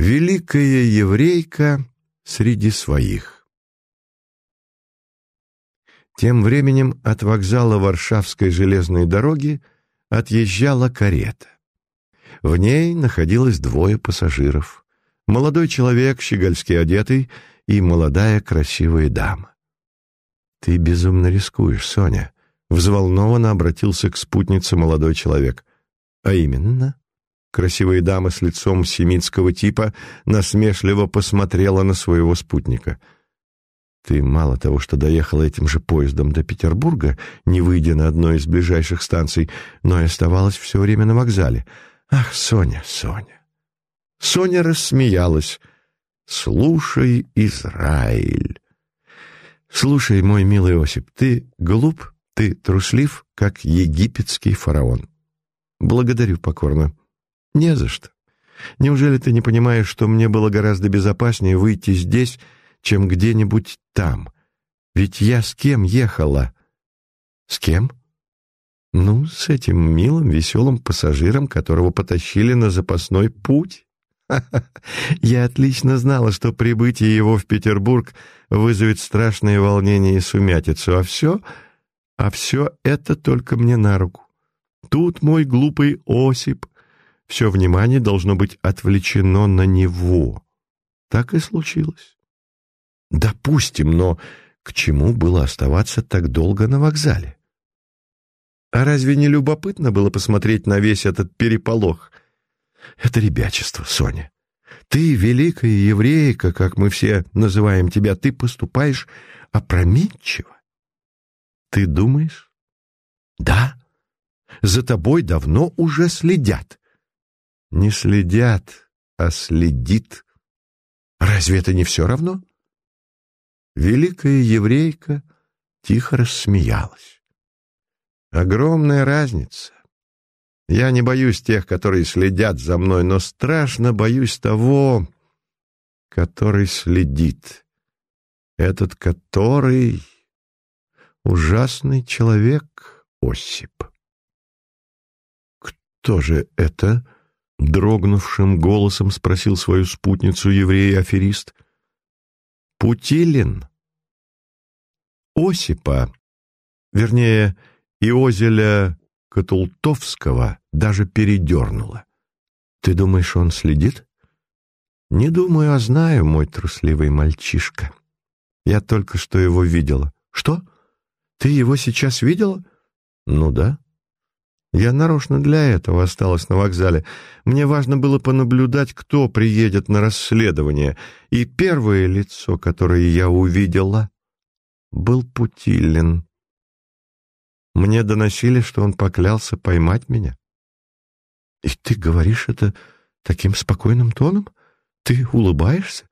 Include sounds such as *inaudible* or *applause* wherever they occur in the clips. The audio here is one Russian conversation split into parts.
Великая еврейка среди своих. Тем временем от вокзала Варшавской железной дороги отъезжала карета. В ней находилось двое пассажиров. Молодой человек, щегольски одетый, и молодая красивая дама. «Ты безумно рискуешь, Соня», — взволнованно обратился к спутнице молодой человек. «А именно?» Красивая дама с лицом семитского типа насмешливо посмотрела на своего спутника. «Ты мало того, что доехала этим же поездом до Петербурга, не выйдя на одной из ближайших станций, но и оставалась все время на вокзале. Ах, Соня, Соня!» Соня рассмеялась. «Слушай, Израиль!» «Слушай, мой милый Осип, ты глуп, ты труслив, как египетский фараон». «Благодарю покорно», «Не за что. Неужели ты не понимаешь, что мне было гораздо безопаснее выйти здесь, чем где-нибудь там? Ведь я с кем ехала?» «С кем?» «Ну, с этим милым, веселым пассажиром, которого потащили на запасной путь». *laughs* Я отлично знала, что прибытие его в Петербург вызовет страшное волнение и сумятицу, а все, а все это только мне на руку. Тут мой глупый Осип все внимание должно быть отвлечено на него. Так и случилось. Допустим, но к чему было оставаться так долго на вокзале? А разве не любопытно было посмотреть на весь этот переполох? Это ребячество, Соня. Ты, великая еврейка, как мы все называем тебя, ты поступаешь опрометчиво. Ты думаешь? Да. За тобой давно уже следят. Не следят, а следит. Разве это не все равно? Великая еврейка тихо рассмеялась. Огромная разница. Я не боюсь тех, которые следят за мной, но страшно боюсь того, который следит. Этот который — ужасный человек, Осип. Кто же это? — Дрогнувшим голосом спросил свою спутницу еврей-аферист. «Путилин?» Осипа, вернее, Иозеля Катултовского даже передернуло. «Ты думаешь, он следит?» «Не думаю, а знаю, мой трусливый мальчишка. Я только что его видела». «Что? Ты его сейчас видела?» «Ну да». Я нарочно для этого осталась на вокзале. Мне важно было понаблюдать, кто приедет на расследование. И первое лицо, которое я увидела, был Путилин. Мне доносили, что он поклялся поймать меня. И ты говоришь это таким спокойным тоном? Ты улыбаешься?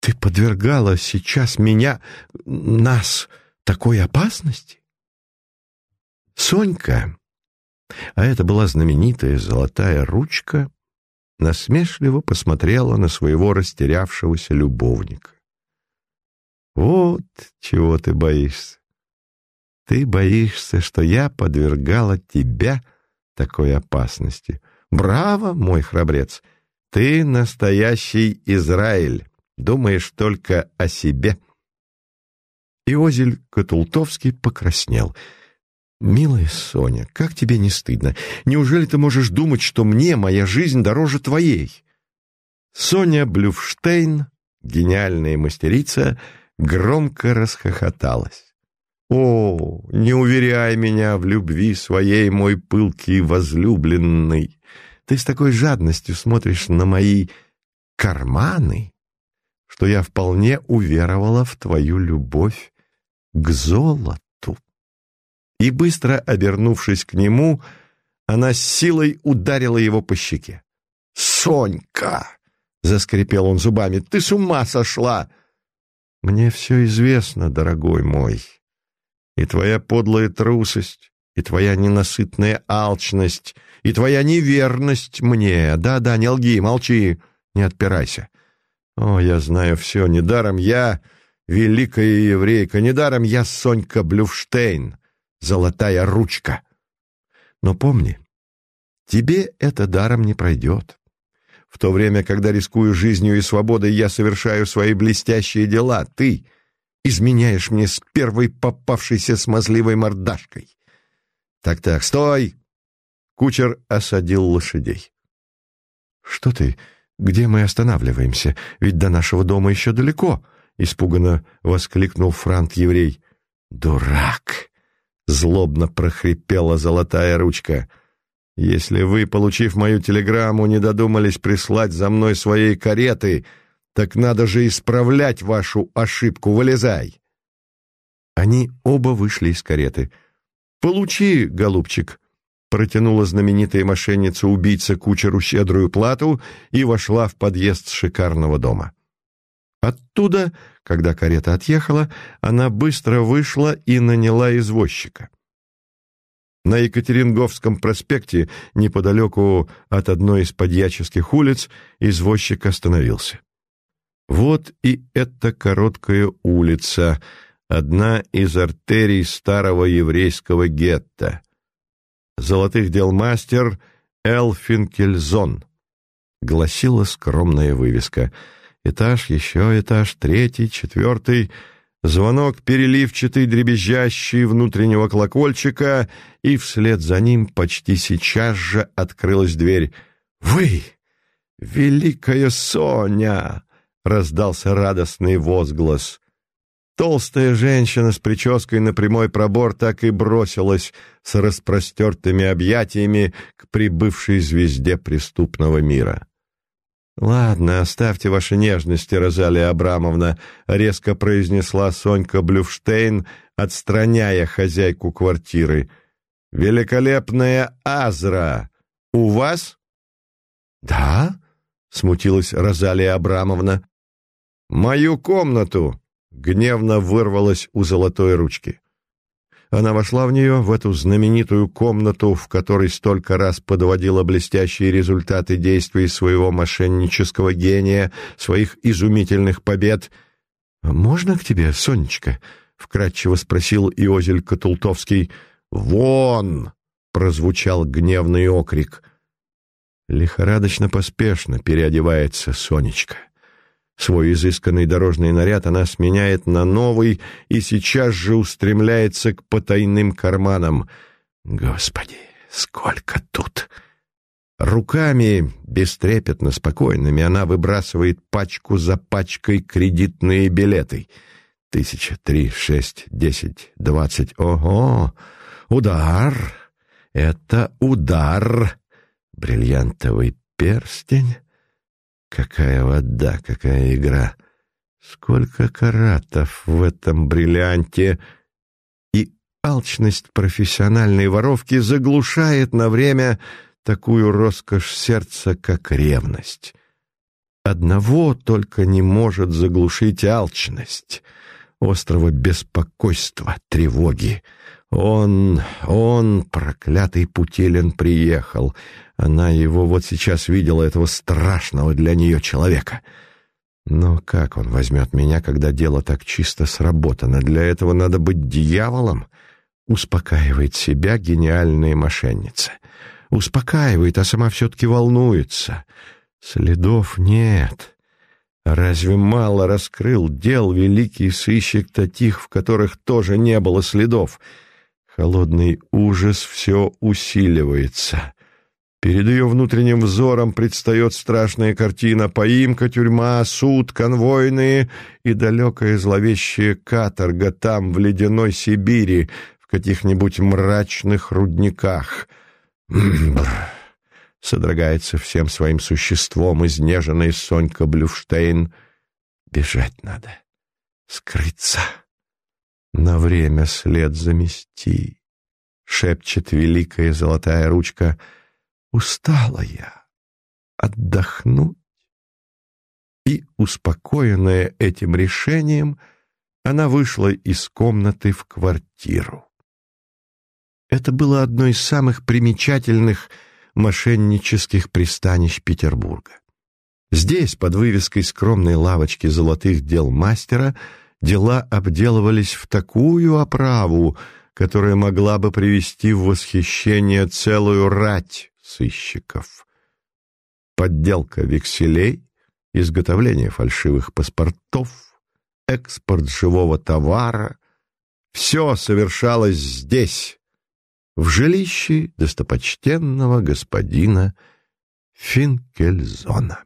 Ты подвергала сейчас меня, нас, такой опасности? Сонька, а это была знаменитая золотая ручка, насмешливо посмотрела на своего растерявшегося любовника. «Вот чего ты боишься. Ты боишься, что я подвергала тебя такой опасности. Браво, мой храбрец! Ты настоящий Израиль, думаешь только о себе». Иозель Катултовский покраснел — «Милая Соня, как тебе не стыдно? Неужели ты можешь думать, что мне моя жизнь дороже твоей?» Соня Блюфштейн, гениальная мастерица, громко расхохоталась. «О, не уверяй меня в любви своей, мой пылкий возлюбленный! Ты с такой жадностью смотришь на мои карманы, что я вполне уверовала в твою любовь к золоту и, быстро обернувшись к нему, она с силой ударила его по щеке. «Сонька!» — заскрипел он зубами. «Ты с ума сошла!» «Мне все известно, дорогой мой. И твоя подлая трусость, и твоя ненасытная алчность, и твоя неверность мне. Да-да, не лги, молчи, не отпирайся. О, я знаю все, недаром я великая еврейка, недаром я Сонька Блюфштейн золотая ручка. Но помни, тебе это даром не пройдет. В то время, когда рискую жизнью и свободой, я совершаю свои блестящие дела. Ты изменяешь мне с первой попавшейся смазливой мордашкой. Так-так, стой! Кучер осадил лошадей. Что ты? Где мы останавливаемся? Ведь до нашего дома еще далеко, испуганно воскликнул франт-еврей. Дурак! Злобно прохрипела золотая ручка. Если вы, получив мою телеграмму, не додумались прислать за мной своей кареты, так надо же исправлять вашу ошибку. Вылезай!» Они оба вышли из кареты. «Получи, голубчик!» Протянула знаменитая мошенница-убийца кучеру щедрую плату и вошла в подъезд шикарного дома. Оттуда, когда карета отъехала, она быстро вышла и наняла извозчика. На Екатеринговском проспекте, неподалеку от одной из подьяческих улиц, извозчик остановился. Вот и эта короткая улица, одна из артерий старого еврейского гетто. «Золотых дел мастер Элфинкельзон», — гласила скромная вывеска. Этаж, еще этаж, третий, четвертый — Звонок переливчатый, дребезжащий внутреннего колокольчика, и вслед за ним почти сейчас же открылась дверь. «Вы! Великая Соня!» — раздался радостный возглас. Толстая женщина с прической на прямой пробор так и бросилась с распростертыми объятиями к прибывшей звезде преступного мира. «Ладно, оставьте ваши нежности, Розалия Абрамовна», — резко произнесла Сонька Блюфштейн, отстраняя хозяйку квартиры. «Великолепная Азра! У вас?» «Да?» — смутилась Розалия Абрамовна. «Мою комнату!» — гневно вырвалась у золотой ручки. Она вошла в нее, в эту знаменитую комнату, в которой столько раз подводила блестящие результаты действий своего мошеннического гения, своих изумительных побед. «А «Можно к тебе, Сонечка?» — вкратчиво спросил Иозель Катултовский. «Вон!» — прозвучал гневный окрик. Лихорадочно поспешно переодевается Сонечка. Свой изысканный дорожный наряд она сменяет на новый и сейчас же устремляется к потайным карманам. Господи, сколько тут! Руками, бестрепетно, спокойными, она выбрасывает пачку за пачкой кредитные билеты. Тысяча, три, шесть, десять, двадцать. Ого! Удар! Это удар! Бриллиантовый перстень Какая вода, какая игра! Сколько каратов в этом бриллианте! И алчность профессиональной воровки заглушает на время такую роскошь сердца, как ревность. Одного только не может заглушить алчность — острого беспокойства, тревоги. Он, он, проклятый Путилин, приехал, она его вот сейчас видела, этого страшного для нее человека. Но как он возьмет меня, когда дело так чисто сработано? Для этого надо быть дьяволом? Успокаивает себя гениальная мошенница. Успокаивает, а сама все-таки волнуется. Следов нет. Разве мало раскрыл дел великий сыщик Татих, в которых тоже не было следов? Холодный ужас все усиливается. Перед ее внутренним взором предстает страшная картина поимка, тюрьма, суд, конвойные и далекая зловещая каторга там, в ледяной Сибири, в каких-нибудь мрачных рудниках. Содрогается всем своим существом изнеженная Сонька Блюштейн. Бежать надо, скрыться, на время след замести, шепчет великая золотая ручка — Устала я. Отдохнуть. И, успокоенная этим решением, она вышла из комнаты в квартиру. Это было одно из самых примечательных мошеннических пристанищ Петербурга. Здесь, под вывеской скромной лавочки золотых дел мастера, дела обделывались в такую оправу, которая могла бы привести в восхищение целую рать сыщиков. подделка векселей, изготовление фальшивых паспортов, экспорт живого товара — все совершалось здесь, в жилище достопочтенного господина Финкельзона.